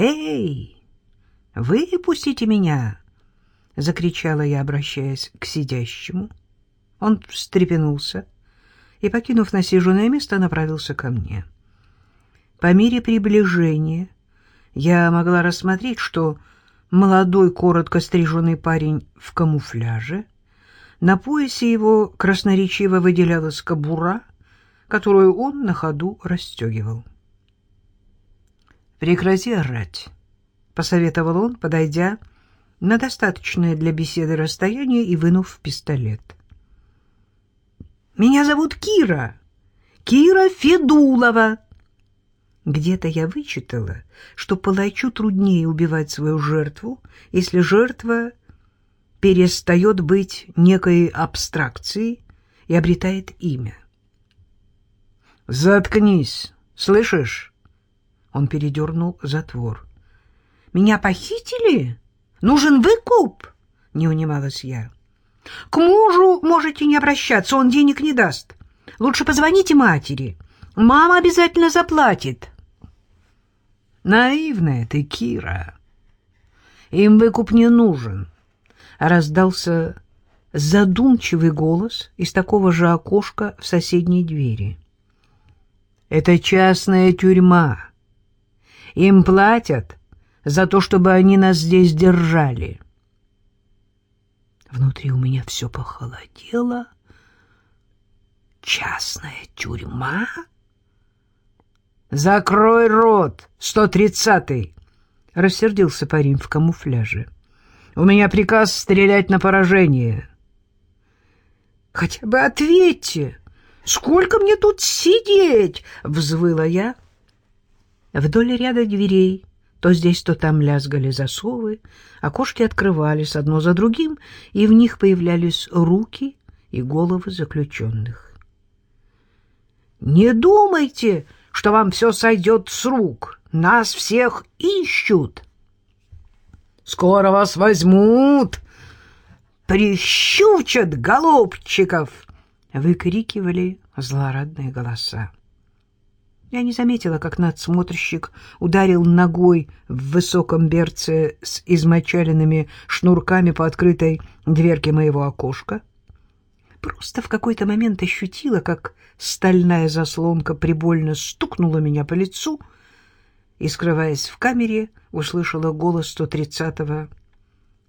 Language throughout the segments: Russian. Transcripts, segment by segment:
«Эй, выпустите меня!» — закричала я, обращаясь к сидящему. Он встрепенулся и, покинув насиженное место, направился ко мне. По мере приближения я могла рассмотреть, что молодой, коротко стриженный парень в камуфляже, на поясе его красноречиво выделялась кобура, которую он на ходу расстегивал. «Прекрати орать», — посоветовал он, подойдя на достаточное для беседы расстояние и вынув пистолет. «Меня зовут Кира, Кира Федулова», где-то я вычитала, что палачу труднее убивать свою жертву, если жертва перестает быть некой абстракцией и обретает имя. «Заткнись, слышишь?» Он передернул затвор. «Меня похитили? Нужен выкуп?» — не унималась я. «К мужу можете не обращаться, он денег не даст. Лучше позвоните матери. Мама обязательно заплатит». Наивная ты, Кира. Им выкуп не нужен. Раздался задумчивый голос из такого же окошка в соседней двери. Это частная тюрьма. Им платят за то, чтобы они нас здесь держали. Внутри у меня все похолодело. Частная тюрьма? «Закрой рот, сто тридцатый!» — рассердился парень в камуфляже. «У меня приказ стрелять на поражение». «Хотя бы ответьте, сколько мне тут сидеть?» — взвыла я. Вдоль ряда дверей то здесь, то там лязгали засовы, окошки открывались одно за другим, и в них появлялись руки и головы заключенных. «Не думайте!» что вам все сойдет с рук. Нас всех ищут. Скоро вас возьмут, прищучат голубчиков, выкрикивали злорадные голоса. Я не заметила, как надсмотрщик ударил ногой в высоком берце с измочаленными шнурками по открытой дверке моего окошка. Просто в какой-то момент ощутила, как стальная заслонка прибольно стукнула меня по лицу и, скрываясь в камере, услышала голос 130-го.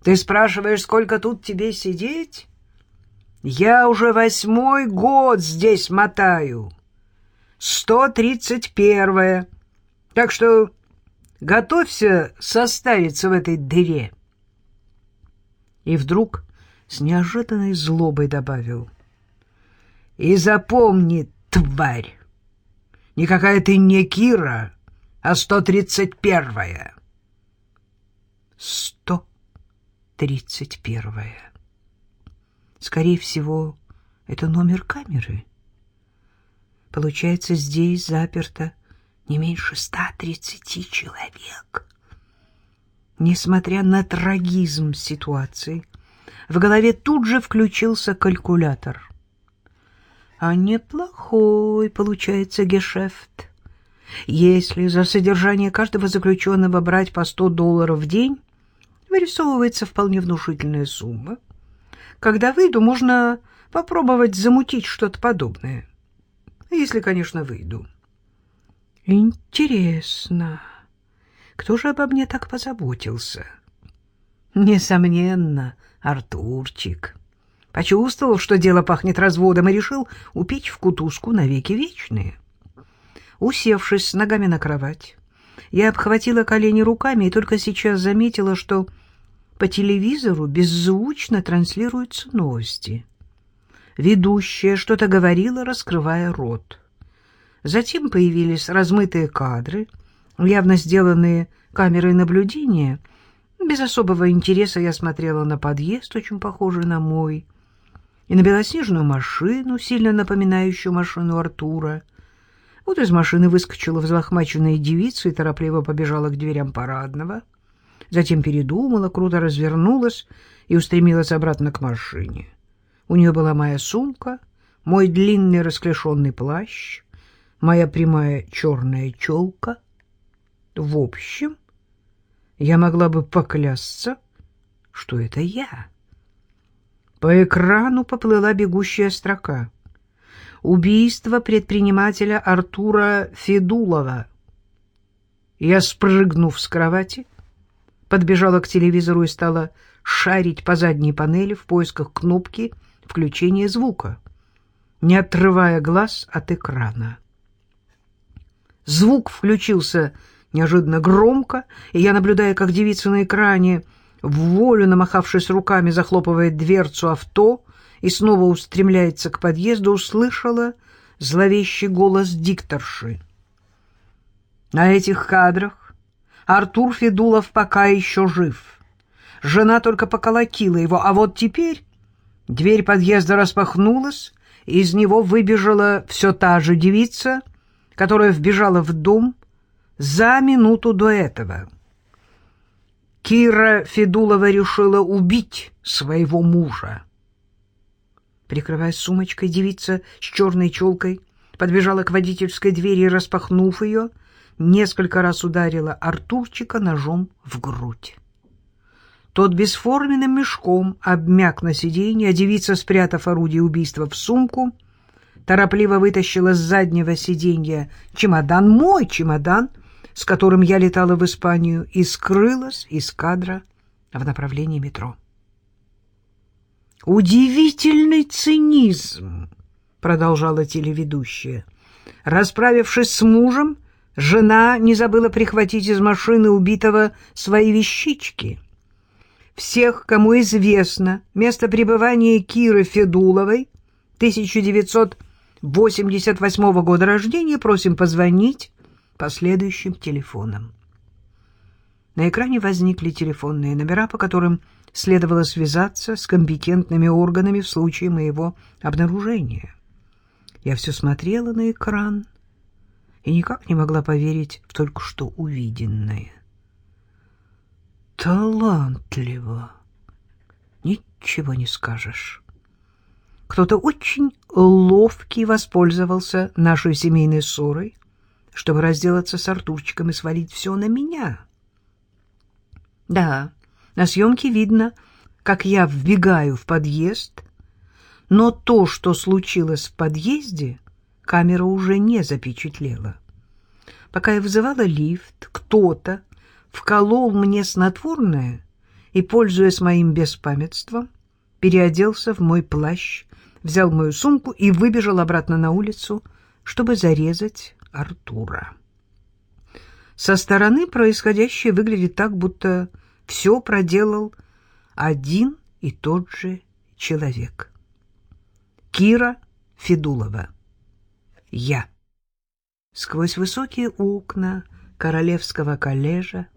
«Ты спрашиваешь, сколько тут тебе сидеть? Я уже восьмой год здесь мотаю. Сто тридцать первое. Так что готовься состариться в этой дыре». И вдруг с неожиданной злобой добавил. «И запомни, тварь, никакая ты не Кира, а сто тридцать первая». «Сто тридцать первая. Скорее всего, это номер камеры. Получается, здесь заперто не меньше ста тридцати человек». Несмотря на трагизм ситуации, в голове тут же включился калькулятор. А неплохой получается гешефт. Если за содержание каждого заключенного брать по 100 долларов в день, вырисовывается вполне внушительная сумма. Когда выйду, можно попробовать замутить что-то подобное. Если, конечно, выйду. Интересно, кто же обо мне так позаботился? Несомненно, Артурчик. Почувствовал, что дело пахнет разводом, и решил упечь в кутузку навеки вечные. Усевшись с ногами на кровать, я обхватила колени руками и только сейчас заметила, что по телевизору беззвучно транслируются новости. Ведущая что-то говорила, раскрывая рот. Затем появились размытые кадры, явно сделанные камерой наблюдения — без особого интереса я смотрела на подъезд, очень похожий на мой, и на белоснежную машину, сильно напоминающую машину Артура. Вот из машины выскочила взлохмаченная девица и торопливо побежала к дверям парадного. Затем передумала, круто развернулась и устремилась обратно к машине. У нее была моя сумка, мой длинный расклешенный плащ, моя прямая черная челка. В общем, я могла бы поклясться, что это я. По экрану поплыла бегущая строка. Убийство предпринимателя Артура Федулова. Я, спрыгнув с кровати, подбежала к телевизору и стала шарить по задней панели в поисках кнопки включения звука, не отрывая глаз от экрана. Звук включился неожиданно громко, и я, наблюдая, как девица на экране, в волю намахавшись руками, захлопывает дверцу авто и снова устремляется к подъезду, услышала зловещий голос дикторши. На этих кадрах Артур Федулов пока еще жив. Жена только поколотила его, а вот теперь дверь подъезда распахнулась, и из него выбежала все та же девица, которая вбежала в дом за минуту до этого. Кира Федулова решила убить своего мужа. Прикрываясь сумочкой, девица с черной челкой подбежала к водительской двери и, распахнув ее, несколько раз ударила Артурчика ножом в грудь. Тот бесформенным мешком обмяк на сиденье, а девица, спрятав орудие убийства в сумку, торопливо вытащила с заднего сиденья чемодан, мой чемодан, с которым я летала в Испанию, и скрылась из кадра в направлении метро. «Удивительный цинизм!» — продолжала телеведущая. Расправившись с мужем, жена не забыла прихватить из машины убитого свои вещички. Всех, кому известно место пребывания Киры Федуловой, 1988 года рождения, просим позвонить по следующим телефонам. На экране возникли телефонные номера, по которым следовало связаться с компетентными органами в случае моего обнаружения. Я все смотрела на экран и никак не могла поверить в только что увиденное. Талантливо. Ничего не скажешь. Кто-то очень ловкий воспользовался нашей семейной ссорой, чтобы разделаться с Артурчиком и свалить все на меня. Да, на съемке видно, как я вбегаю в подъезд, но то, что случилось в подъезде, камера уже не запечатлела. Пока я вызывала лифт, кто-то вколол мне снотворное и, пользуясь моим беспамятством, переоделся в мой плащ, взял мою сумку и выбежал обратно на улицу, чтобы зарезать Артура. Со стороны происходящее выглядит так, будто все проделал один и тот же человек. Кира Федулова. Я. Сквозь высокие окна Королевского коллежа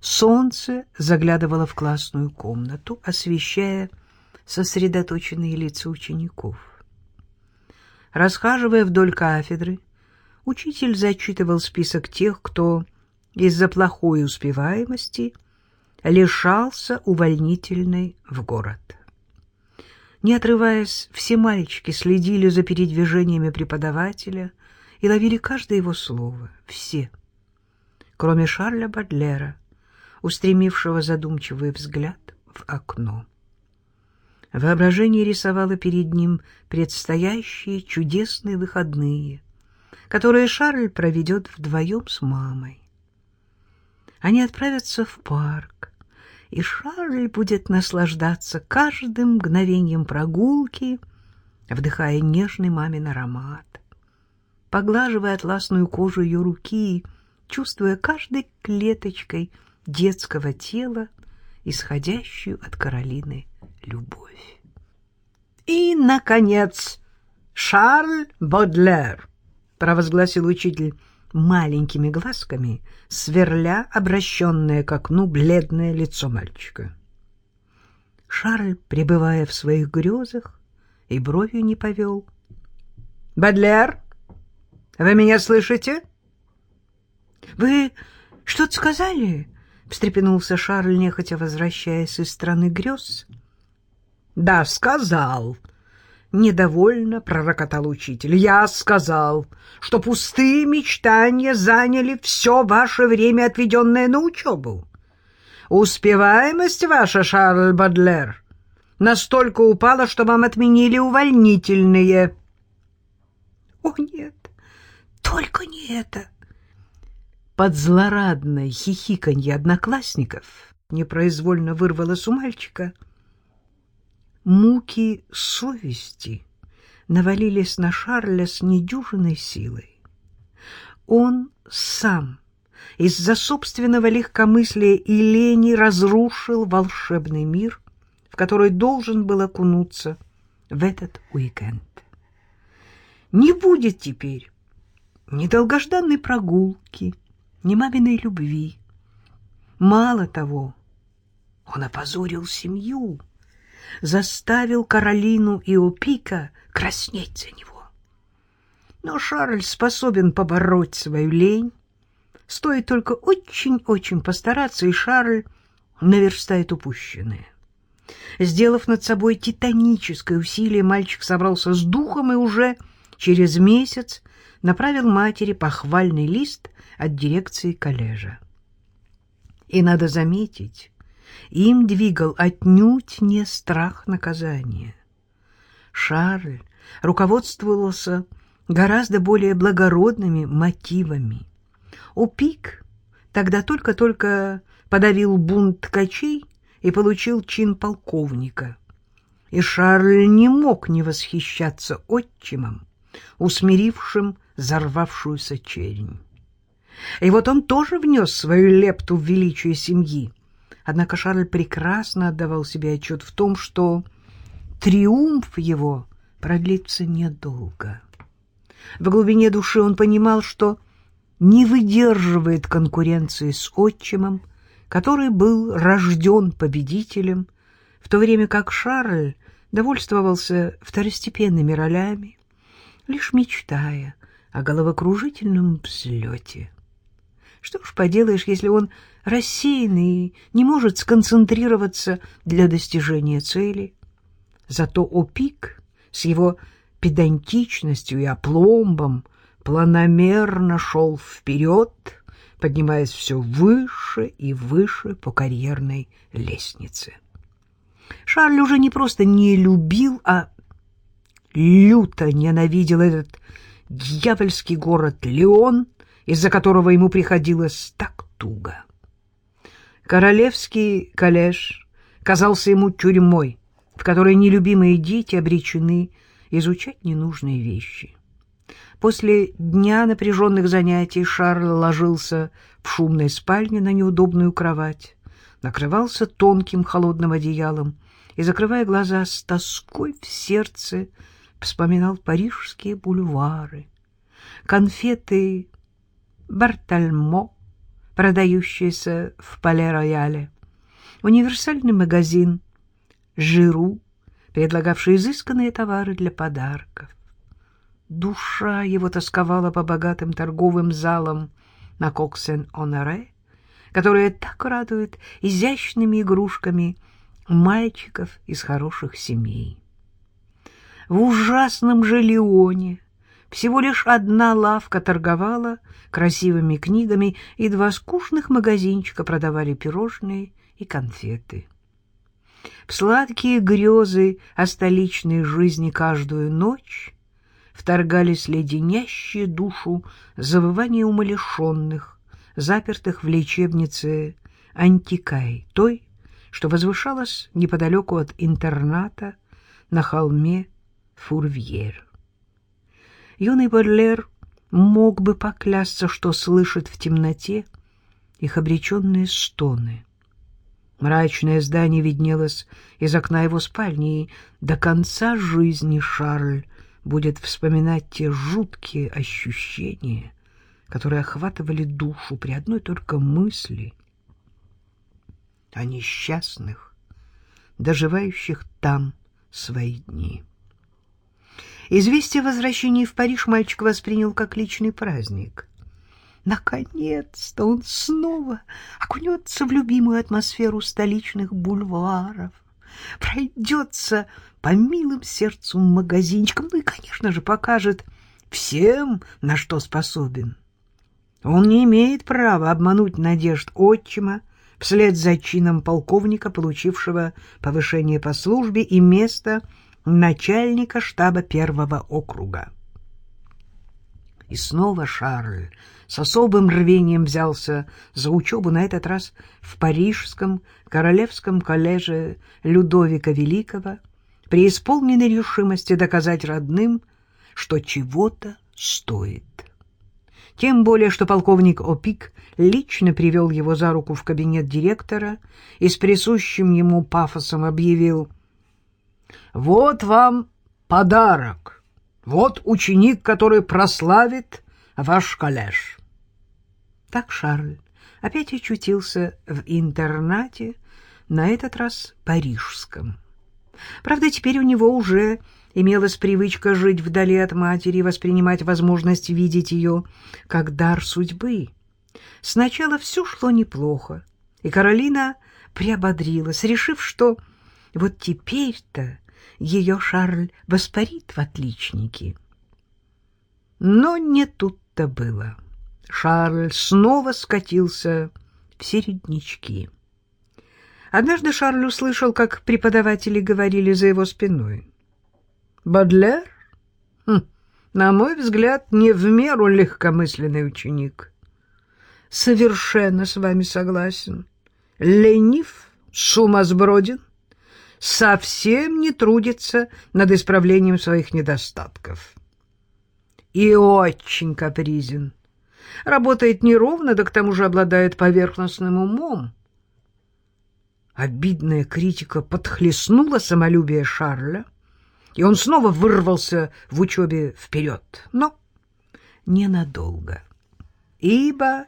солнце заглядывало в классную комнату, освещая сосредоточенные лица учеников. Расхаживая вдоль кафедры, учитель зачитывал список тех, кто из-за плохой успеваемости лишался увольнительной в город. Не отрываясь, все мальчики следили за передвижениями преподавателя и ловили каждое его слово. Все, кроме Шарля Бадлера, устремившего задумчивый взгляд в окно. Воображение рисовало перед ним предстоящие чудесные выходные, которые Шарль проведет вдвоем с мамой. Они отправятся в парк, и Шарль будет наслаждаться каждым мгновением прогулки, вдыхая нежный мамин аромат, поглаживая атласную кожу ее руки, чувствуя каждой клеточкой детского тела исходящую от Каролины любовь. И, наконец, Шарль Бодлер, провозгласил учитель маленькими глазками, сверля обращенное к окну бледное лицо мальчика. Шарль, пребывая в своих грезах, и бровью не повел. — Бодлер, вы меня слышите? — Вы что-то сказали? — встрепенулся Шарль, нехотя возвращаясь из страны грез. — Да, сказал. Недовольно пророкотал учитель. Я сказал, что пустые мечтания заняли все ваше время, отведенное на учебу. Успеваемость ваша, Шарль Бадлер, настолько упала, что вам отменили увольнительные. О, нет, только не это. Под злорадное хихиканье одноклассников непроизвольно вырвалось у мальчика. Муки совести навалились на Шарля с недюжиной силой. Он сам из-за собственного легкомыслия и лени разрушил волшебный мир, в который должен был окунуться в этот уикенд. Не будет теперь ни долгожданной прогулки, ни маминой любви. Мало того, он опозорил семью, заставил Каролину и Опика краснеть за него. Но Шарль способен побороть свою лень. Стоит только очень-очень постараться, и Шарль наверстает упущенное. Сделав над собой титаническое усилие, мальчик собрался с духом и уже через месяц направил матери похвальный лист от дирекции коллежа. И надо заметить, им двигал отнюдь не страх наказания. Шарль руководствовался гораздо более благородными мотивами. Упик тогда только-только подавил бунт ткачей и получил чин полковника. И Шарль не мог не восхищаться отчимом, усмирившим взорвавшуюся черень. И вот он тоже внес свою лепту в величие семьи. Однако Шарль прекрасно отдавал себе отчет в том, что триумф его продлится недолго. В глубине души он понимал, что не выдерживает конкуренции с отчимом, который был рожден победителем, в то время как Шарль довольствовался второстепенными ролями, лишь мечтая о головокружительном взлете. Что ж поделаешь, если он рассеянный и не может сконцентрироваться для достижения цели. Зато Опик с его педантичностью и опломбом планомерно шел вперед, поднимаясь все выше и выше по карьерной лестнице. Шарль уже не просто не любил, а люто ненавидел этот дьявольский город Леон, из-за которого ему приходилось так туго. Королевский коллеж казался ему тюрьмой, в которой нелюбимые дети обречены изучать ненужные вещи. После дня напряженных занятий Шарль ложился в шумной спальне на неудобную кровать, накрывался тонким холодным одеялом и, закрывая глаза с тоской в сердце, вспоминал парижские бульвары, конфеты Бартальмо, продающиеся в Пале-Рояле, универсальный магазин Жиру, предлагавший изысканные товары для подарков. Душа его тосковала по богатым торговым залам на Коксен-Оноре, которые так радуют изящными игрушками мальчиков из хороших семей. В ужасном же Леоне всего лишь одна лавка торговала красивыми книгами, и два скучных магазинчика продавали пирожные и конфеты. В сладкие грезы о столичной жизни каждую ночь вторгались леденящие душу завывания умалишенных, запертых в лечебнице Антикай, той, что возвышалась неподалеку от интерната на холме Фурвьер. Юный Бодлер мог бы поклясться, что слышит в темноте их обреченные стоны. Мрачное здание виднелось из окна его спальни, и до конца жизни Шарль будет вспоминать те жуткие ощущения, которые охватывали душу при одной только мысли о несчастных, доживающих там свои дни. Известие о возвращении в Париж мальчик воспринял как личный праздник. Наконец-то он снова окунется в любимую атмосферу столичных бульваров, пройдется по милым сердцу магазинчикам, ну и, конечно же, покажет всем, на что способен. Он не имеет права обмануть надежд отчима, вслед за чином полковника, получившего повышение по службе и место начальника штаба первого округа. И снова Шарль с особым рвением взялся за учебу, на этот раз в Парижском Королевском коллеже Людовика Великого, при исполненной решимости доказать родным, что чего-то стоит. Тем более, что полковник Опик лично привел его за руку в кабинет директора и с присущим ему пафосом объявил «Вот вам подарок, вот ученик, который прославит ваш коллеж». Так Шарль опять очутился в интернате, на этот раз парижском. Правда, теперь у него уже имелась привычка жить вдали от матери и воспринимать возможность видеть ее как дар судьбы. Сначала все шло неплохо, и Каролина приободрилась, решив, что вот теперь-то ее Шарль воспарит в отличники. Но не тут-то было. Шарль снова скатился в середнячки. Однажды Шарль услышал, как преподаватели говорили за его спиной. «Бадлер? Хм, на мой взгляд, не в меру легкомысленный ученик. Совершенно с вами согласен. Ленив, сумасброден, совсем не трудится над исправлением своих недостатков. И очень капризен» работает неровно, да к тому же обладает поверхностным умом. Обидная критика подхлестнула самолюбие Шарля, и он снова вырвался в учебе вперед, но ненадолго, ибо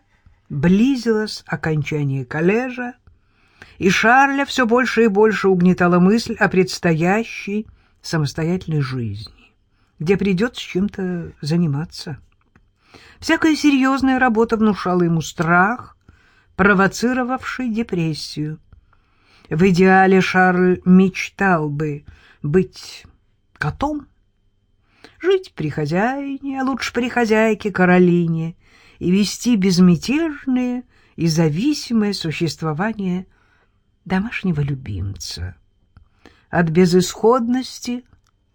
близилось окончание коллежа, и Шарля все больше и больше угнетала мысль о предстоящей самостоятельной жизни, где придется чем-то заниматься. Всякая серьезная работа внушала ему страх, провоцировавший депрессию. В идеале Шарль мечтал бы быть котом, жить при хозяине, а лучше при хозяйке Каролине, и вести безмятежное и зависимое существование домашнего любимца. От безысходности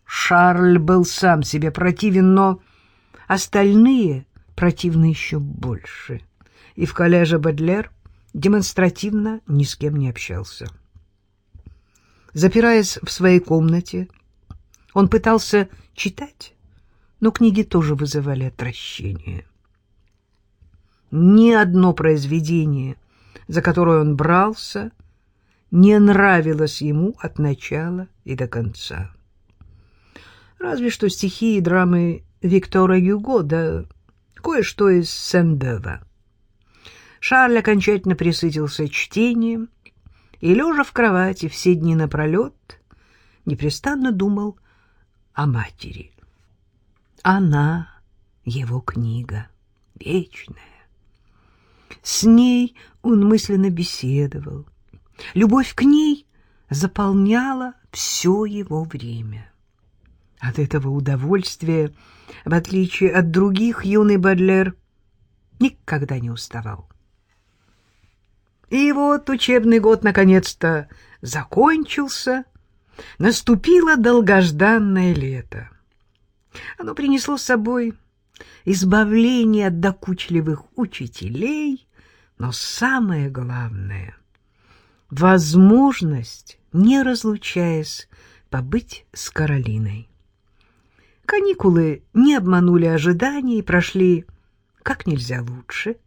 Шарль был сам себе противен, но остальные противно еще больше, и в коллеже Бадлер демонстративно ни с кем не общался. Запираясь в своей комнате, он пытался читать, но книги тоже вызывали отвращение. Ни одно произведение, за которое он брался, не нравилось ему от начала и до конца. Разве что стихи и драмы Виктора Юго, да кое-что из Сен-Бева. Шарль окончательно присытился чтением и, лежа в кровати все дни напролет, непрестанно думал о матери. Она — его книга, вечная. С ней он мысленно беседовал. Любовь к ней заполняла все его время. От этого удовольствия, в отличие от других, юный Бадлер никогда не уставал. И вот учебный год наконец-то закончился, наступило долгожданное лето. Оно принесло с собой избавление от докучливых учителей, но самое главное — возможность, не разлучаясь, побыть с Каролиной. Каникулы не обманули ожиданий и прошли как нельзя лучше.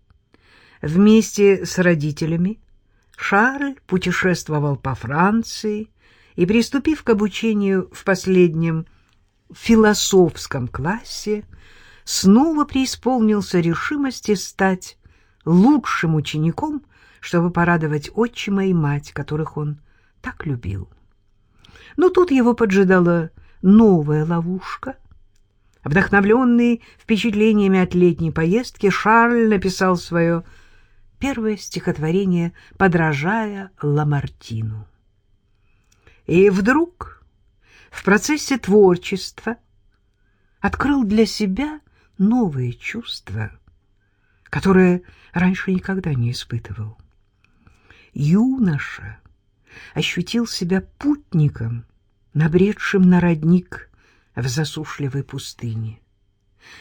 Вместе с родителями Шарль путешествовал по Франции и, приступив к обучению в последнем философском классе, снова преисполнился решимости стать лучшим учеником, чтобы порадовать отчима и мать, которых он так любил. Но тут его поджидала новая ловушка — Вдохновленный впечатлениями от летней поездки, Шарль написал свое первое стихотворение, подражая Ламартину. И вдруг в процессе творчества открыл для себя новые чувства, которые раньше никогда не испытывал. Юноша ощутил себя путником, набредшим на родник в засушливой пустыне.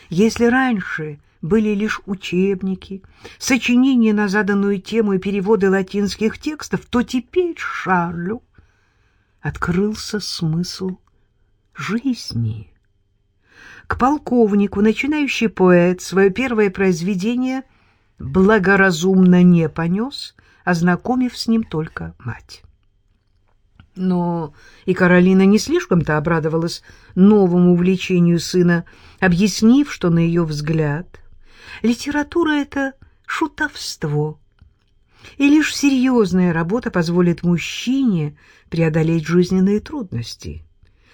Если раньше были лишь учебники, сочинения на заданную тему и переводы латинских текстов, то теперь Шарлю открылся смысл жизни. К полковнику начинающий поэт свое первое произведение благоразумно не понес, ознакомив с ним только мать. Но и Каролина не слишком-то обрадовалась новому увлечению сына, объяснив, что, на ее взгляд, литература — это шутовство, и лишь серьезная работа позволит мужчине преодолеть жизненные трудности.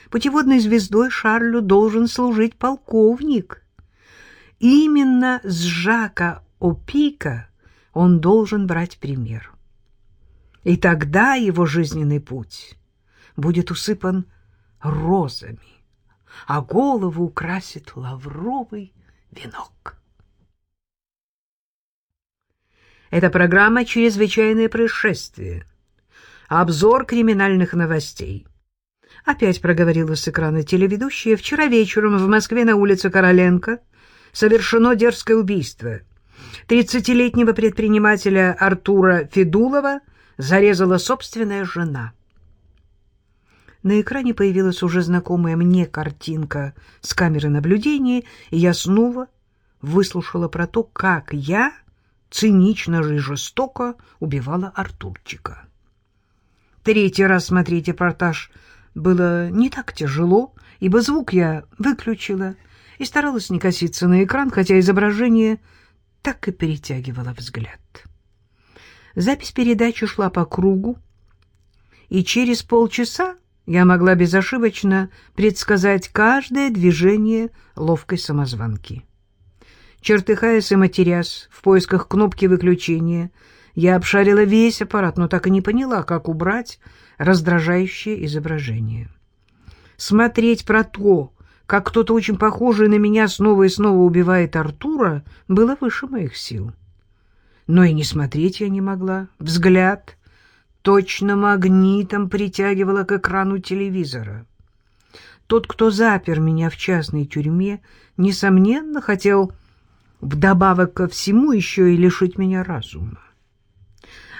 Путеводной звездой Шарлю должен служить полковник. Именно с Жака Опика он должен брать пример. И тогда его жизненный путь будет усыпан розами, а голову украсит лавровый венок. Эта программа «Чрезвычайное происшествие». Обзор криминальных новостей. Опять проговорила с экрана телеведущая. Вчера вечером в Москве на улице Короленко совершено дерзкое убийство. Тридцатилетнего предпринимателя Артура Федулова зарезала собственная жена. На экране появилась уже знакомая мне картинка с камеры наблюдения, и я снова выслушала про то, как я цинично и жестоко убивала Артурчика. Третий раз смотреть репортаж было не так тяжело, ибо звук я выключила и старалась не коситься на экран, хотя изображение так и перетягивало взгляд. Запись передачи шла по кругу, и через полчаса я могла безошибочно предсказать каждое движение ловкой самозванки. Чертыхаясь и матерясь в поисках кнопки выключения, я обшарила весь аппарат, но так и не поняла, как убрать раздражающее изображение. Смотреть про то, как кто-то очень похожий на меня снова и снова убивает Артура, было выше моих сил. Но и не смотреть я не могла. Взгляд точно магнитом притягивало к экрану телевизора. Тот, кто запер меня в частной тюрьме, несомненно, хотел вдобавок ко всему еще и лишить меня разума.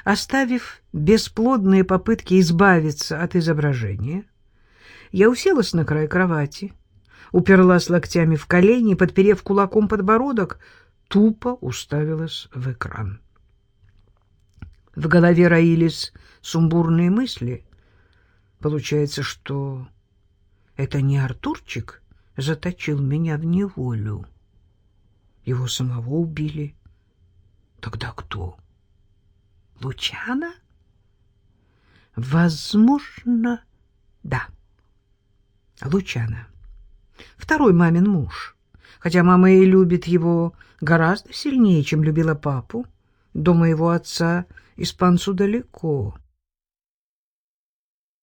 Оставив бесплодные попытки избавиться от изображения, я уселась на край кровати, уперлась локтями в колени и, подперев кулаком подбородок, тупо уставилась в экран. В голове роились сумбурные мысли. Получается, что это не Артурчик заточил меня в неволю. Его самого убили. Тогда кто? Лучана? Возможно, да. Лучана. Второй мамин муж. Хотя мама и любит его гораздо сильнее, чем любила папу. До моего отца испанцу далеко.